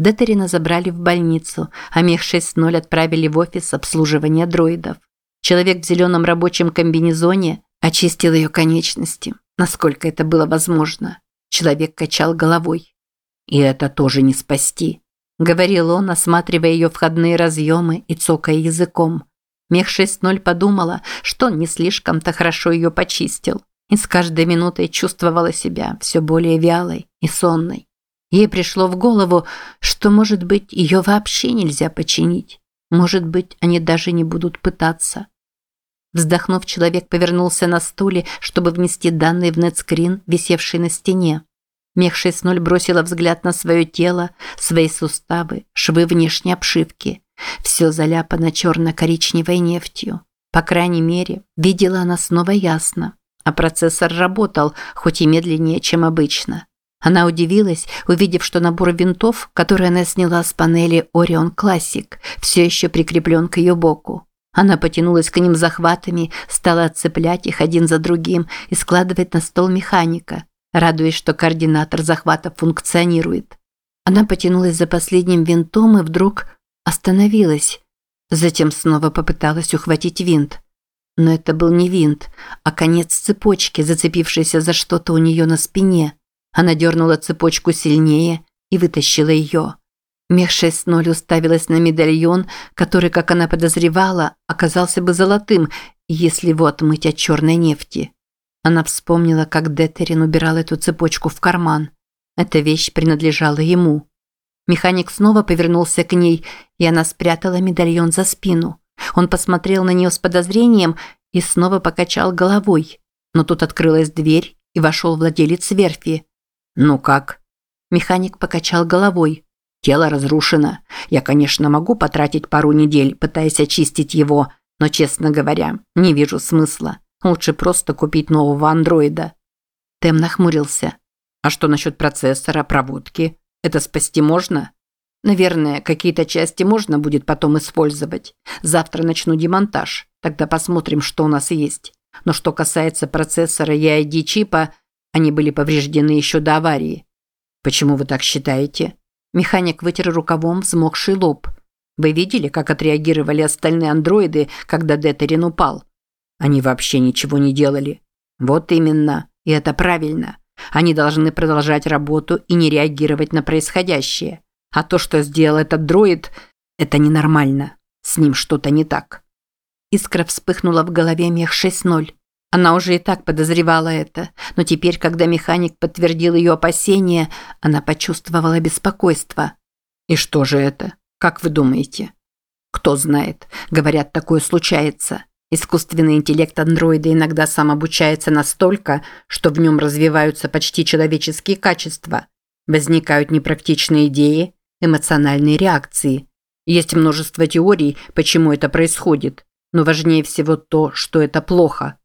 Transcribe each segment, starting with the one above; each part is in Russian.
Детерина забрали в больницу, а Мех 6.0 отправили в офис обслуживания дроидов. Человек в зеленом рабочем комбинезоне очистил ее конечности, насколько это было возможно. Человек качал головой. «И это тоже не спасти», – говорил он, осматривая ее входные разъемы и цокая языком. Мех 6.0 подумала, что он не слишком-то хорошо ее почистил, и с каждой минутой чувствовала себя все более вялой и сонной. Ей пришло в голову, что, может быть, ее вообще нельзя починить. Может быть, они даже не будут пытаться. Вздохнув, человек повернулся на стуле, чтобы внести данные в нетскрин, висевший на стене. Мех 6.0 бросила взгляд на свое тело, свои суставы, швы внешней обшивки. Все заляпано черно-коричневой нефтью. По крайней мере, видела она снова ясно. А процессор работал, хоть и медленнее, чем обычно. Она удивилась, увидев, что набор винтов, который она сняла с панели Orion Classic, все еще прикреплен к ее боку. Она потянулась к ним захватами, стала отцеплять их один за другим и складывать на стол механика, радуясь, что координатор захвата функционирует. Она потянулась за последним винтом и вдруг остановилась. Затем снова попыталась ухватить винт. Но это был не винт, а конец цепочки, зацепившейся за что-то у нее на спине. Она дернула цепочку сильнее и вытащила ее. Мех 6.0 уставилась на медальон, который, как она подозревала, оказался бы золотым, если его отмыть от черной нефти. Она вспомнила, как Детерин убирал эту цепочку в карман. Эта вещь принадлежала ему. Механик снова повернулся к ней, и она спрятала медальон за спину. Он посмотрел на нее с подозрением и снова покачал головой. Но тут открылась дверь, и вошел владелец верфи. «Ну как?» Механик покачал головой. «Тело разрушено. Я, конечно, могу потратить пару недель, пытаясь очистить его, но, честно говоря, не вижу смысла. Лучше просто купить нового андроида». Тем нахмурился. «А что насчет процессора, проводки? Это спасти можно?» Наверное, какие-то части можно будет потом использовать. Завтра начну демонтаж. Тогда посмотрим, что у нас есть. Но что касается процессора и ID-чипа, они были повреждены еще до аварии. Почему вы так считаете? Механик вытер рукавом взмокший лоб. Вы видели, как отреагировали остальные андроиды, когда Детерин упал? Они вообще ничего не делали. Вот именно. И это правильно. Они должны продолжать работу и не реагировать на происходящее. А то, что сделал этот дроид, это ненормально. С ним что-то не так. Искра вспыхнула в голове мех 6.0. Она уже и так подозревала это, но теперь, когда механик подтвердил ее опасения, она почувствовала беспокойство. И что же это? Как вы думаете? Кто знает. Говорят, такое случается. Искусственный интеллект андроида иногда сам обучается настолько, что в нем развиваются почти человеческие качества. Возникают непрактичные идеи, эмоциональные реакции. Есть множество теорий, почему это происходит, но важнее всего то, что это плохо.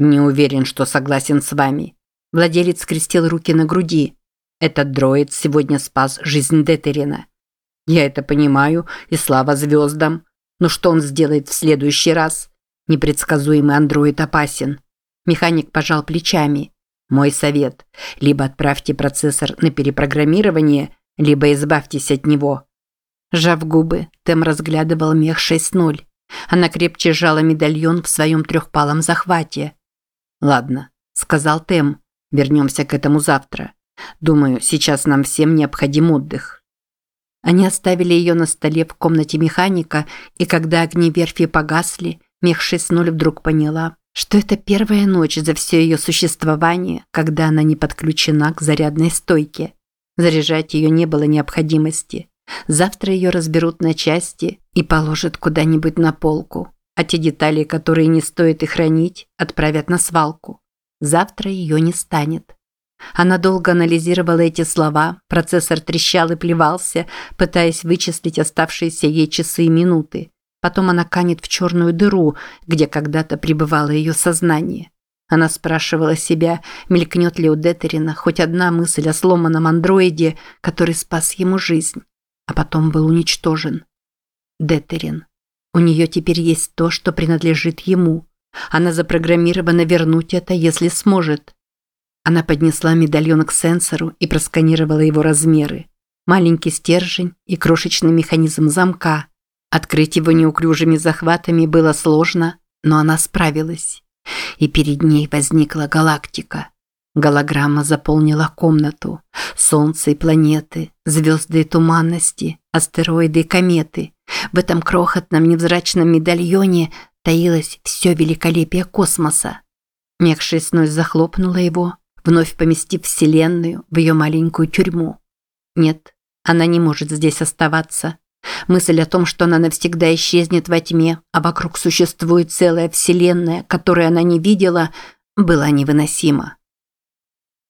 Не уверен, что согласен с вами. Владелец скрестил руки на груди. Этот дроид сегодня спас жизнь Детерина. Я это понимаю, и слава звездам. Но что он сделает в следующий раз? Непредсказуемый андроид опасен. Механик пожал плечами. Мой совет. Либо отправьте процессор на перепрограммирование, либо избавьтесь от него. Сжав губы, Тем разглядывал мех 6.0. Она крепче сжала медальон в своем трехпалом захвате. «Ладно», – сказал Тем. «Вернемся к этому завтра. Думаю, сейчас нам всем необходим отдых». Они оставили ее на столе в комнате механика, и когда огни верфи погасли, мех 6.0 вдруг поняла, что это первая ночь за все ее существование, когда она не подключена к зарядной стойке. Заряжать ее не было необходимости. Завтра ее разберут на части и положат куда-нибудь на полку. А те детали, которые не стоит и хранить, отправят на свалку. Завтра ее не станет. Она долго анализировала эти слова, процессор трещал и плевался, пытаясь вычислить оставшиеся ей часы и минуты. Потом она канет в черную дыру, где когда-то пребывало ее сознание. Она спрашивала себя, мелькнет ли у Детерина хоть одна мысль о сломанном андроиде, который спас ему жизнь, а потом был уничтожен. Детерин. У нее теперь есть то, что принадлежит ему. Она запрограммирована вернуть это, если сможет. Она поднесла медальон к сенсору и просканировала его размеры. маленький стержень и крошечный механизм замка. Открыть его неуклюжими захватами было сложно, но она справилась. И перед ней возникла галактика. Голограмма заполнила комнату. Солнце и планеты, звезды и туманности, астероиды и кометы. В этом крохотном невзрачном медальоне таилось все великолепие космоса. Мех 6.0 захлопнула его, вновь поместив Вселенную в ее маленькую тюрьму. Нет, она не может здесь оставаться. Мысль о том, что она навсегда исчезнет во тьме, а вокруг существует целая Вселенная, которую она не видела, была невыносима.